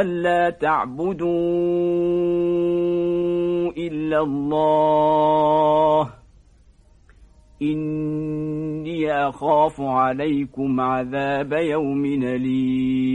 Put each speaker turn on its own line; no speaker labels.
ألا تعبدوا إلا الله إني أخاف عليكم عذاب يوم أليم